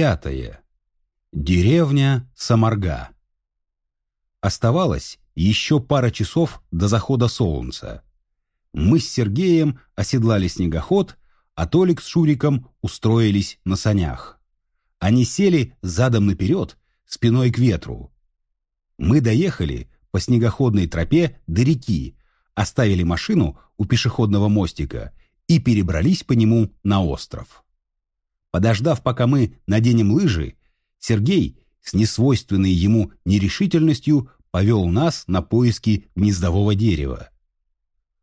Девятое. Деревня Самарга. Оставалось еще пара часов до захода солнца. Мы с Сергеем оседлали снегоход, а Толик с Шуриком устроились на санях. Они сели задом наперед, спиной к ветру. Мы доехали по снегоходной тропе до реки, оставили машину у пешеходного мостика и перебрались по нему на остров. Подождав, пока мы наденем лыжи, Сергей с несвойственной ему нерешительностью повел нас на поиски гнездового дерева.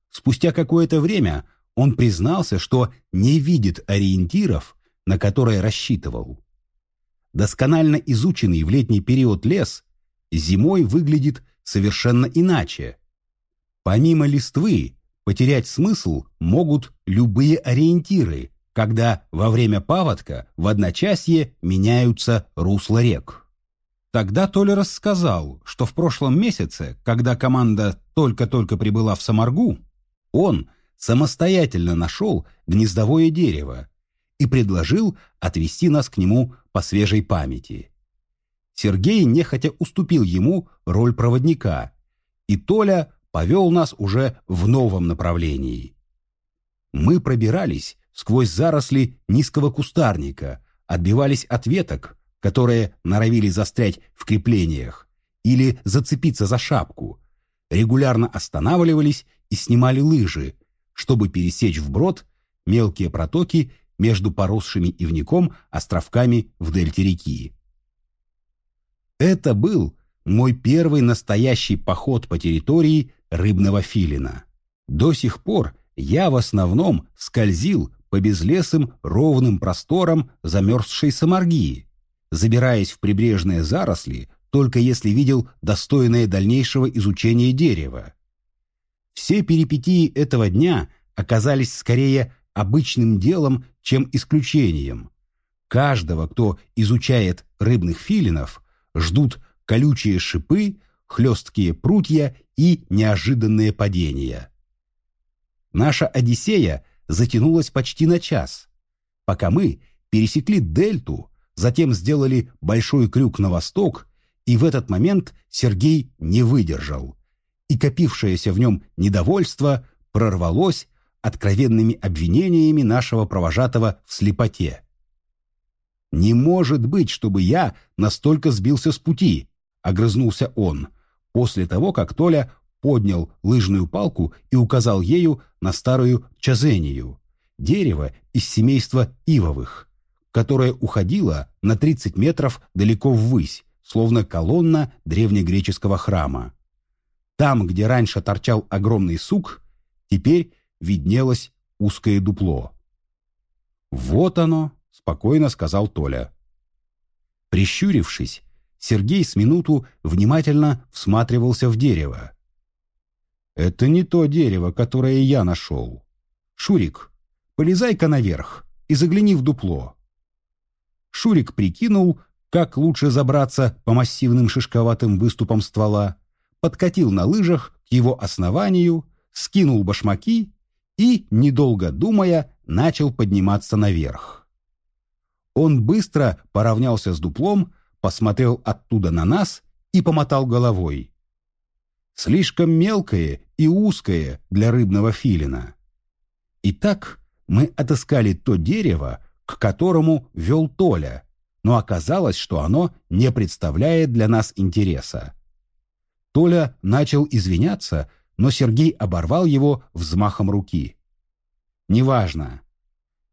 Спустя какое-то время он признался, что не видит ориентиров, на которые рассчитывал. Досконально изученный в летний период лес зимой выглядит совершенно иначе. Помимо листвы, потерять смысл могут любые ориентиры – когда во время паводка в одночасье меняются русла рек. Тогда Толя рассказал, что в прошлом месяце, когда команда только-только прибыла в Самаргу, он самостоятельно нашел гнездовое дерево и предложил отвести нас к нему по свежей памяти. Сергей нехотя уступил ему роль проводника, и Толя повел нас уже в новом направлении. Мы пробирались сквозь заросли низкого кустарника, отбивались от веток, которые норовили застрять в креплениях, или зацепиться за шапку, регулярно останавливались и снимали лыжи, чтобы пересечь вброд мелкие протоки между поросшими ивником островками в дельте реки. Это был мой первый настоящий поход по территории рыбного филина. До сих пор я в основном скользил по безлесым ровным просторам замерзшей Самаргии, забираясь в прибрежные заросли, только если видел достойное дальнейшего изучения дерева. Все перипетии этого дня оказались скорее обычным делом, чем исключением. Каждого, кто изучает рыбных филинов, ждут колючие шипы, хлесткие прутья и неожиданные падения. Наша Одиссея затянулась почти на час, пока мы пересекли дельту, затем сделали большой крюк на восток, и в этот момент Сергей не выдержал, и копившееся в нем недовольство прорвалось откровенными обвинениями нашего провожатого в слепоте. «Не может быть, чтобы я настолько сбился с пути», — огрызнулся он, после того, как Толя поднял лыжную палку и указал ею на старую чазению, дерево из семейства ивовых, которое уходило на 30 метров далеко ввысь, словно колонна древнегреческого храма. Там, где раньше торчал огромный сук, теперь виднелось узкое дупло. «Вот оно», — спокойно сказал Толя. Прищурившись, Сергей с минуту внимательно всматривался в дерево. Это не то дерево, которое я нашел. Шурик, полезай-ка наверх и загляни в дупло. Шурик прикинул, как лучше забраться по массивным шишковатым выступам ствола, подкатил на лыжах к его основанию, скинул башмаки и, недолго думая, начал подниматься наверх. Он быстро поравнялся с дуплом, посмотрел оттуда на нас и помотал головой слишком мелкое и узкое для рыбного филина. Итак, мы отыскали то дерево, к которому вел Толя, но оказалось, что оно не представляет для нас интереса. Толя начал извиняться, но Сергей оборвал его взмахом руки. «Неважно.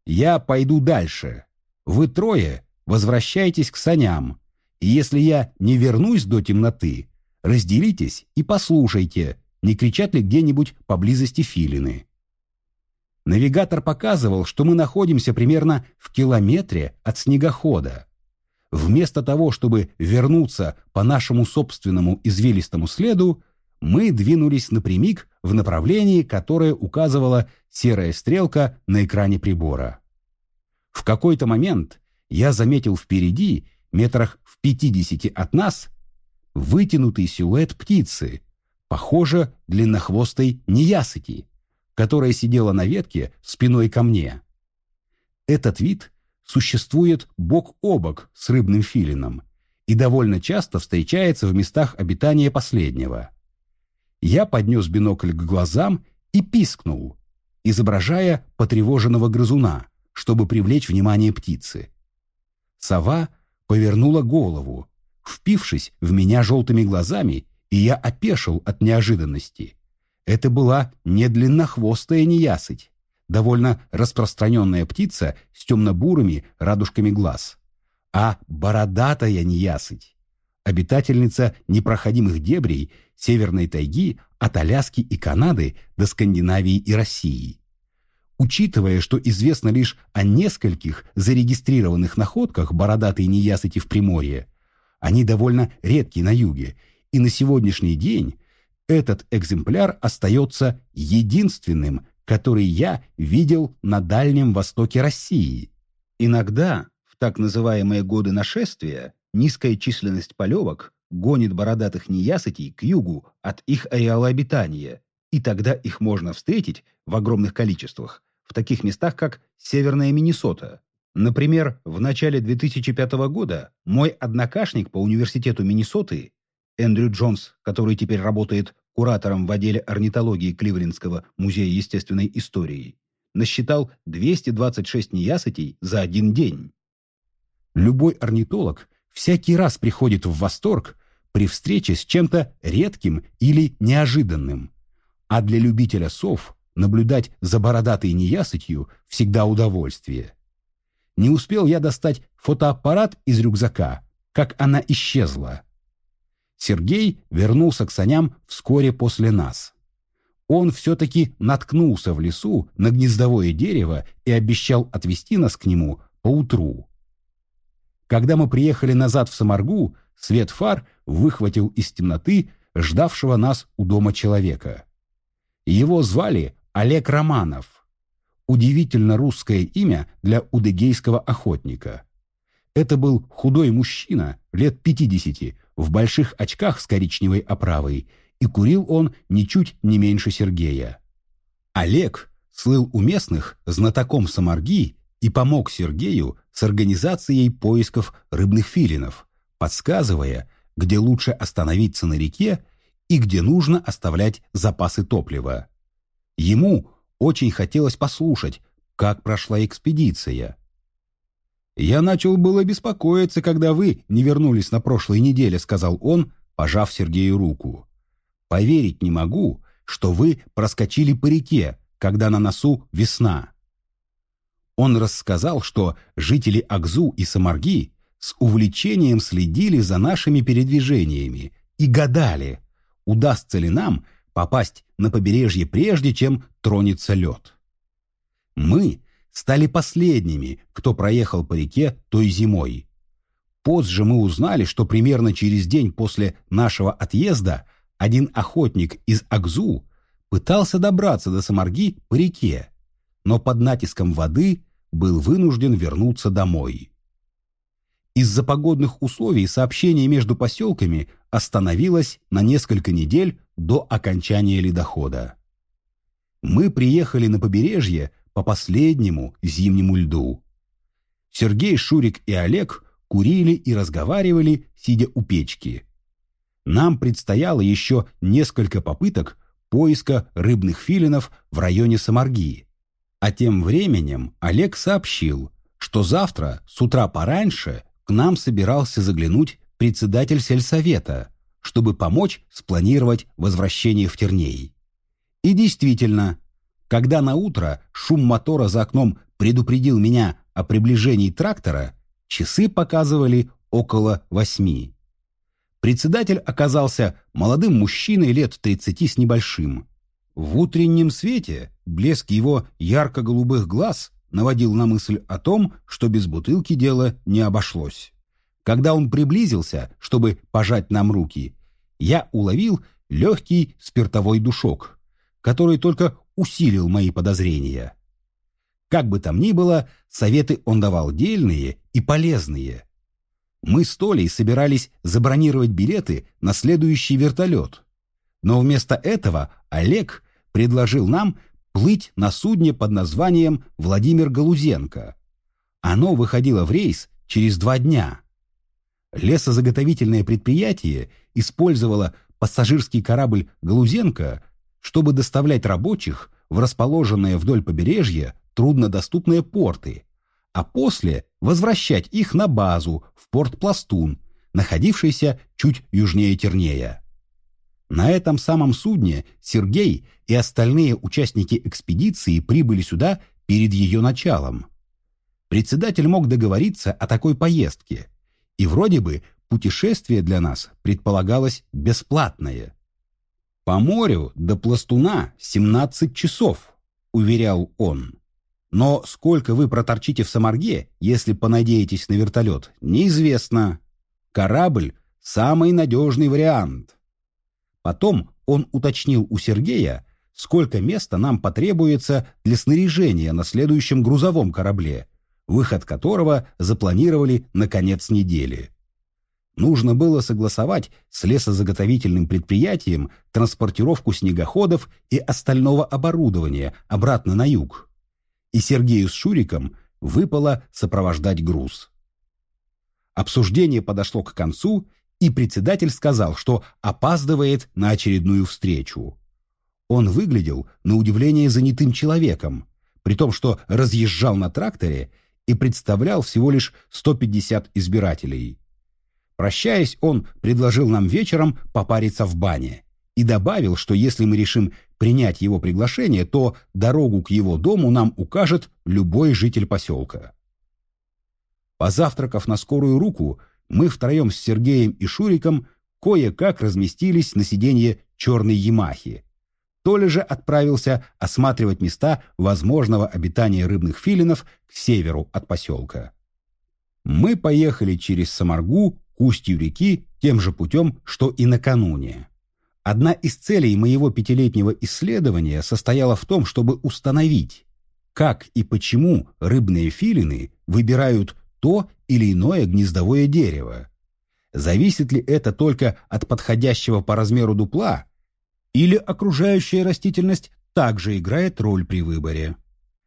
Я пойду дальше. Вы трое возвращайтесь к саням, и если я не вернусь до темноты, Разделитесь и послушайте, не кричат ли где-нибудь поблизости филины. Навигатор показывал, что мы находимся примерно в километре от снегохода. Вместо того, чтобы вернуться по нашему собственному извилистому следу, мы двинулись напрямик в направлении, которое указывала серая стрелка на экране прибора. В какой-то момент я заметил впереди, метрах в пятидесяти от нас, вытянутый силуэт птицы, похоже, длиннохвостой неясыти, которая сидела на ветке спиной ко мне. Этот вид существует бок о бок с рыбным филином и довольно часто встречается в местах обитания последнего. Я поднес бинокль к глазам и пискнул, изображая потревоженного грызуна, чтобы привлечь внимание птицы. Сова повернула голову, впившись в меня желтыми глазами, и я опешил от неожиданности. Это была не длиннохвостая неясыть, довольно распространенная птица с темно-бурыми радужками глаз, а бородатая неясыть, обитательница непроходимых дебрей северной тайги от Аляски и Канады до Скандинавии и России. Учитывая, что известно лишь о нескольких зарегистрированных находках бородатой неясыти в Приморье, они довольно редки на юге, и на сегодняшний день этот экземпляр остается единственным, который я видел на Дальнем Востоке России. Иногда, в так называемые годы нашествия, низкая численность полевок гонит бородатых неясытей к югу от их ареала обитания, и тогда их можно встретить в огромных количествах в таких местах, как Северная Миннесота. Например, в начале 2005 года мой однокашник по университету Миннесоты Эндрю Джонс, который теперь работает куратором в отделе орнитологии Кливлендского музея естественной истории, насчитал 226 неясытей за один день. Любой орнитолог всякий раз приходит в восторг при встрече с чем-то редким или неожиданным. А для любителя сов наблюдать за бородатой неясытью всегда удовольствие. Не успел я достать фотоаппарат из рюкзака, как она исчезла. Сергей вернулся к саням вскоре после нас. Он все-таки наткнулся в лесу на гнездовое дерево и обещал отвезти нас к нему поутру. Когда мы приехали назад в Самаргу, свет фар выхватил из темноты ждавшего нас у дома человека. Его звали Олег Романов. Удивительно русское имя для удыгейского охотника. Это был худой мужчина, лет пятидесяти, в больших очках с коричневой оправой, и курил он ничуть не меньше Сергея. Олег слыл у местных знатоком самарги и помог Сергею с организацией поисков рыбных филинов, подсказывая, где лучше остановиться на реке и где нужно оставлять запасы топлива. Ему очень хотелось послушать, как прошла экспедиция. «Я начал было беспокоиться, когда вы не вернулись на прошлой неделе», сказал он, пожав Сергею руку. «Поверить не могу, что вы проскочили по реке, когда на носу весна». Он рассказал, что жители Акзу и Самарги с увлечением следили за нашими передвижениями и гадали, удастся ли нам попасть на побережье прежде, чем тронется лед. Мы стали последними, кто проехал по реке той зимой. Позже мы узнали, что примерно через день после нашего отъезда один охотник из Акзу пытался добраться до Самарги по реке, но под натиском воды был вынужден вернуться домой. Из-за погодных условий сообщение между поселками остановилось на несколько недель до окончания ледохода. Мы приехали на побережье по последнему зимнему льду. Сергей, Шурик и Олег курили и разговаривали, сидя у печки. Нам предстояло еще несколько попыток поиска рыбных филинов в районе Самарги. А тем временем Олег сообщил, что завтра с утра пораньше к нам собирался заглянуть председатель сельсовета, чтобы помочь спланировать возвращение в Терней. И действительно, когда на утро шум мотора за окном предупредил меня о приближении трактора, часы показывали около восьми. Председатель оказался молодым мужчиной лет тридцати с небольшим. В утреннем свете блеск его ярко-голубых глаз наводил на мысль о том, что без бутылки дело не обошлось. Когда он приблизился, чтобы пожать нам руки, я уловил легкий спиртовой душок, который только усилил мои подозрения. Как бы там ни было, советы он давал дельные и полезные. Мы с Толей собирались забронировать билеты на следующий вертолет. Но вместо этого Олег предложил нам плыть на судне под названием Владимир Галузенко. Оно выходило в рейс через два дня. Лесозаготовительное предприятие использовало пассажирский корабль «Галузенко», чтобы доставлять рабочих в расположенные вдоль побережья труднодоступные порты, а после возвращать их на базу в порт Пластун, находившийся чуть южнее Тернея. На этом самом судне Сергей и остальные участники экспедиции прибыли сюда перед ее началом. Председатель мог договориться о такой поездке, и вроде бы путешествие для нас предполагалось бесплатное. «По морю до Пластуна 17 часов», — уверял он. «Но сколько вы проторчите в Самарге, если понадеетесь на вертолет, неизвестно. Корабль — самый надежный вариант». Потом он уточнил у Сергея, сколько места нам потребуется для снаряжения на следующем грузовом корабле, выход которого запланировали на конец недели. Нужно было согласовать с лесозаготовительным предприятием транспортировку снегоходов и остального оборудования обратно на юг. И Сергею с Шуриком выпало сопровождать груз. Обсуждение подошло к концу, и председатель сказал, что опаздывает на очередную встречу. Он выглядел, на удивление, занятым человеком, при том, что разъезжал на тракторе и представлял всего лишь 150 избирателей. Прощаясь, он предложил нам вечером попариться в бане и добавил, что если мы решим принять его приглашение, то дорогу к его дому нам укажет любой житель поселка. Позавтракав на скорую руку, мы втроем с Сергеем и Шуриком кое-как разместились на сиденье черной Ямахи. Толя же отправился осматривать места возможного обитания рыбных филинов к северу от поселка. Мы поехали через Самаргу к реки тем же путем, что и накануне. Одна из целей моего пятилетнего исследования состояла в том, чтобы установить, как и почему рыбные филины выбирают то или иное гнездовое дерево. Зависит ли это только от подходящего по размеру дупла, или окружающая растительность также играет роль при выборе.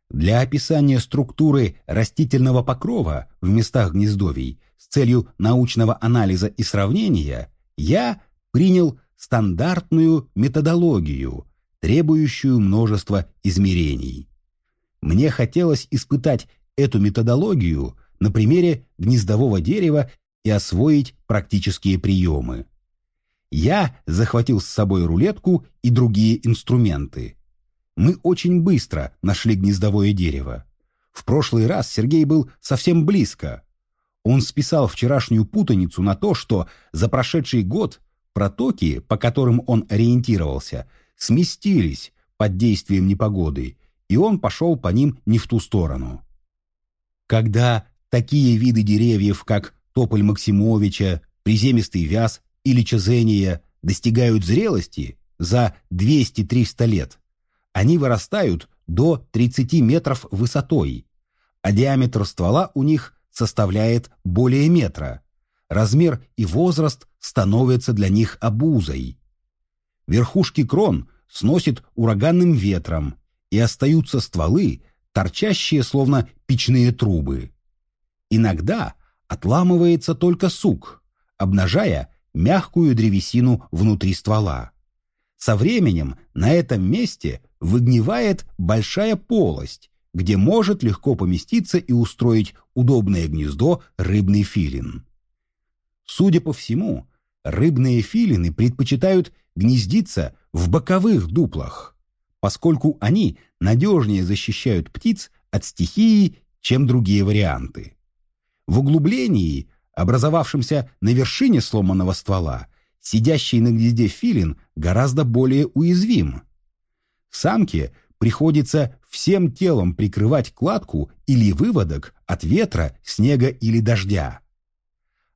Для описания структуры растительного покрова в местах гнездовий с целью научного анализа и сравнения я принял стандартную методологию, требующую множества измерений. Мне хотелось испытать эту методологию на примере гнездового дерева и освоить практические приемы. Я захватил с собой рулетку и другие инструменты. Мы очень быстро нашли гнездовое дерево. В прошлый раз Сергей был совсем близко. Он списал вчерашнюю путаницу на то, что за прошедший год протоки, по которым он ориентировался, сместились под действием непогоды, и он пошел по ним не в ту сторону. Когда Такие виды деревьев, как тополь Максимовича, приземистый вяз или чезения, достигают зрелости за 200-300 лет. Они вырастают до 30 метров высотой, а диаметр ствола у них составляет более метра. Размер и возраст становятся для них обузой. Верхушки крон сносит ураганным ветром, и остаются стволы, торчащие словно печные трубы. Иногда отламывается только сук, обнажая мягкую древесину внутри ствола. Со временем на этом месте выгнивает большая полость, где может легко поместиться и устроить удобное гнездо рыбный филин. Судя по всему, рыбные филины предпочитают гнездиться в боковых дуплах, поскольку они надежнее защищают птиц от стихии, чем другие варианты. В углублении, образовавшемся на вершине сломанного ствола, сидящий на гнезде филин гораздо более уязвим. Самке приходится всем телом прикрывать кладку или выводок от ветра, снега или дождя.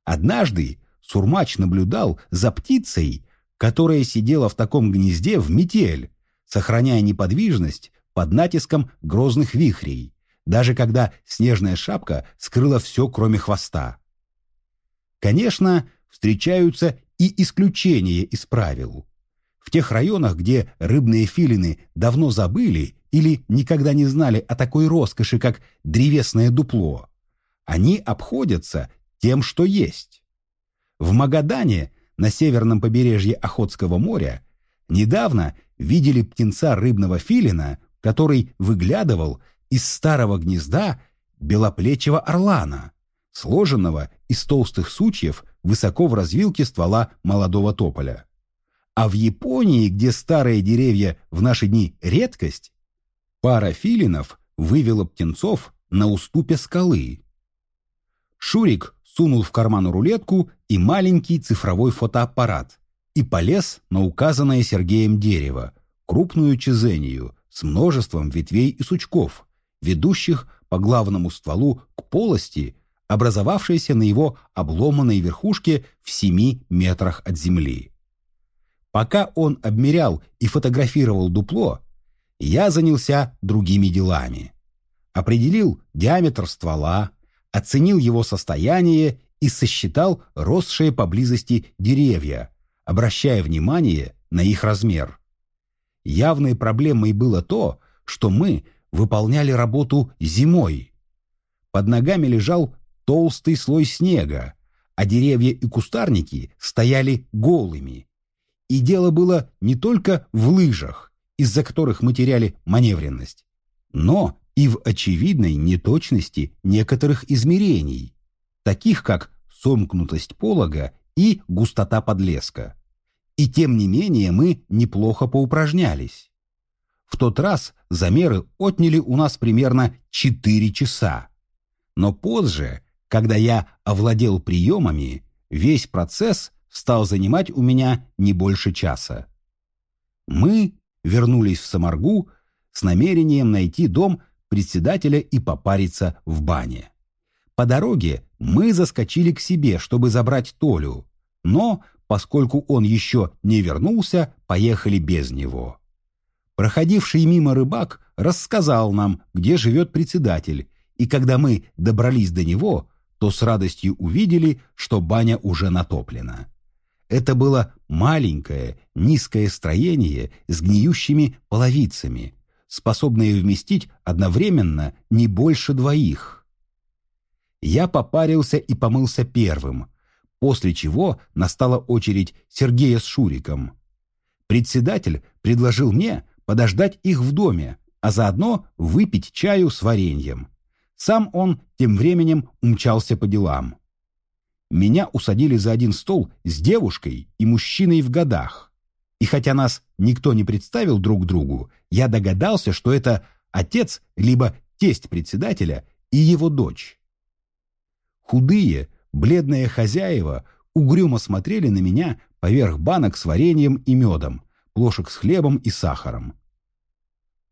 Однажды Сурмач наблюдал за птицей, которая сидела в таком гнезде в метель, сохраняя неподвижность под натиском грозных вихрей даже когда снежная шапка скрыла все, кроме хвоста. Конечно, встречаются и исключения из правил. В тех районах, где рыбные филины давно забыли или никогда не знали о такой роскоши, как древесное дупло, они обходятся тем, что есть. В Магадане, на северном побережье Охотского моря, недавно видели птенца рыбного филина, который выглядывал из старого гнезда белоплечего орлана, сложенного из толстых сучьев высоко в развилке ствола молодого тополя. А в Японии, где старые деревья в наши дни редкость, пара филинов вывела птенцов на уступе скалы. Шурик сунул в карман рулетку и маленький цифровой фотоаппарат и полез на указанное Сергеем дерево, крупную чезению с множеством ветвей и сучков, ведущих по главному стволу к полости, образовавшейся на его обломанной верхушке в семи метрах от земли. Пока он обмерял и фотографировал дупло, я занялся другими делами. Определил диаметр ствола, оценил его состояние и сосчитал росшие поблизости деревья, обращая внимание на их размер. Явной проблемой было то, что мы выполняли работу зимой. Под ногами лежал толстый слой снега, а деревья и кустарники стояли голыми. И дело было не только в лыжах, из-за которых мы теряли маневренность, но и в очевидной неточности некоторых измерений, таких как сомкнутость полога и густота подлеска. И тем не менее мы неплохо поупражнялись. В тот раз замеры отняли у нас примерно 4 часа. Но позже, когда я овладел приемами, весь процесс стал занимать у меня не больше часа. Мы вернулись в Самаргу с намерением найти дом председателя и попариться в бане. По дороге мы заскочили к себе, чтобы забрать Толю, но поскольку он еще не вернулся, поехали без него. Проходивший мимо рыбак рассказал нам, где живет председатель, и когда мы добрались до него, то с радостью увидели, что баня уже натоплена. Это было маленькое, низкое строение с гниющими половицами, способное вместить одновременно не больше двоих. Я попарился и помылся первым, после чего настала очередь Сергея с Шуриком. Председатель предложил мне подождать их в доме, а заодно выпить чаю с вареньем. Сам он тем временем умчался по делам. Меня усадили за один стол с девушкой и мужчиной в годах. И хотя нас никто не представил друг другу, я догадался, что это отец либо тесть председателя и его дочь. Худые, Бледные хозяева угрюмо смотрели на меня поверх банок с вареньем и медом, плошек с хлебом и сахаром.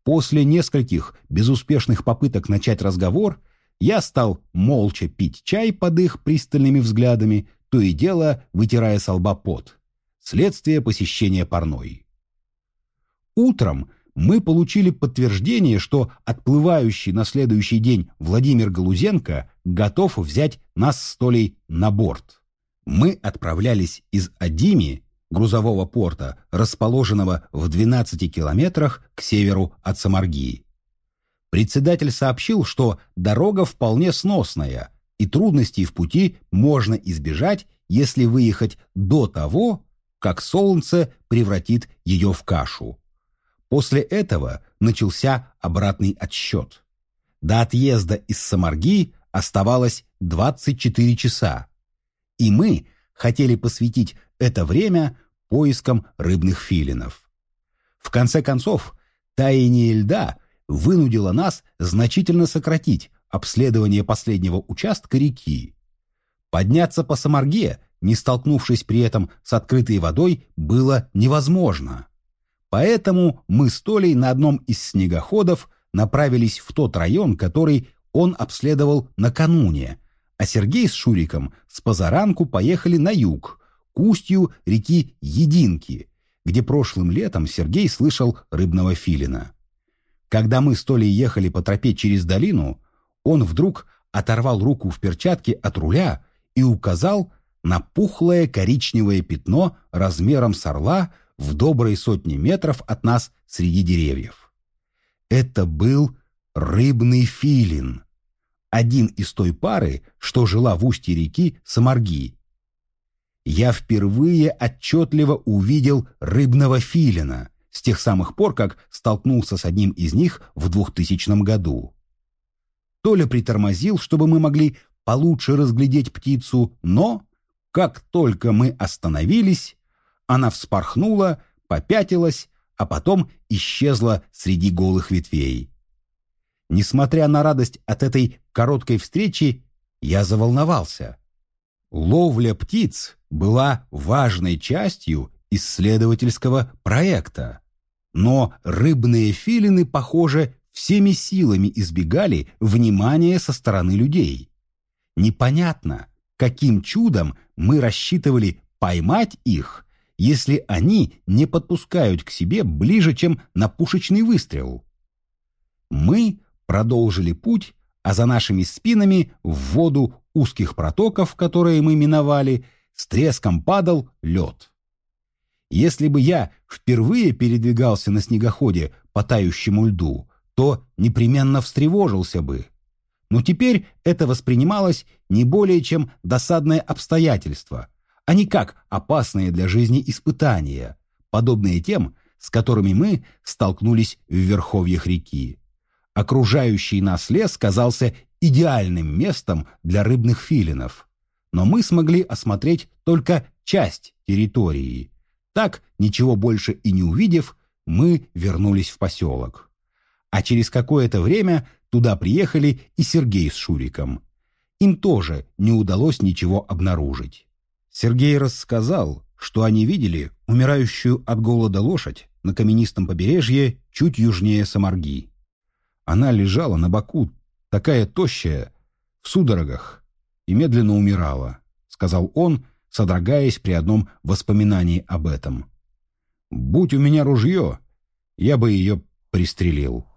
После нескольких безуспешных попыток начать разговор, я стал молча пить чай под их пристальными взглядами, то и дело вытирая со лба пот. Следствие посещения парной. Утром мы получили подтверждение, что отплывающий на следующий день Владимир Галузенко готов взять нас с Толей на борт. Мы отправлялись из Адими, грузового порта, расположенного в 12 километрах к северу от Самаргии. Председатель сообщил, что дорога вполне сносная, и трудностей в пути можно избежать, если выехать до того, как солнце превратит ее в кашу. После этого начался обратный отсчет. До отъезда из Самарги оставалось 24 часа, и мы хотели посвятить это время поискам рыбных филинов. В конце концов, таяние льда вынудило нас значительно сократить обследование последнего участка реки. Подняться по Самарге, не столкнувшись при этом с открытой водой, было невозможно. Поэтому мы с Толей на одном из снегоходов направились в тот район, который он обследовал накануне, а Сергей с Шуриком с позаранку поехали на юг, к устью реки Единки, где прошлым летом Сергей слышал рыбного филина. Когда мы с Толей ехали по тропе через долину, он вдруг оторвал руку в перчатке от руля и указал на пухлое коричневое пятно размером с орла в доброй сотни метров от нас среди деревьев. Это был рыбный филин. один из той пары, что жила в устье реки Самарги. Я впервые отчетливо увидел рыбного филина с тех самых пор, как столкнулся с одним из них в 2000 году. Толя притормозил, чтобы мы могли получше разглядеть птицу, но, как только мы остановились, она вспорхнула, попятилась, а потом исчезла среди голых ветвей. Несмотря на радость от этой короткой встречи, я заволновался. Ловля птиц была важной частью исследовательского проекта. Но рыбные филины, похоже, всеми силами избегали внимания со стороны людей. Непонятно, каким чудом мы рассчитывали поймать их, если они не подпускают к себе ближе, чем на пушечный выстрел. Мы продолжили путь, а за нашими спинами в воду узких протоков, которые мы миновали, с треском падал лед. Если бы я впервые передвигался на снегоходе по тающему льду, то непременно встревожился бы. Но теперь это воспринималось не более чем досадное обстоятельство, а не как опасные для жизни испытания, подобные тем, с которыми мы столкнулись в верховьях реки. Окружающий нас лес казался идеальным местом для рыбных филинов, но мы смогли осмотреть только часть территории. Так, ничего больше и не увидев, мы вернулись в поселок. А через какое-то время туда приехали и Сергей с Шуриком. Им тоже не удалось ничего обнаружить. Сергей рассказал, что они видели умирающую от голода лошадь на каменистом побережье чуть южнее Самарги. Она лежала на боку, такая тощая, в судорогах, и медленно умирала, сказал он, содрогаясь при одном воспоминании об этом. «Будь у меня ружье, я бы ее пристрелил».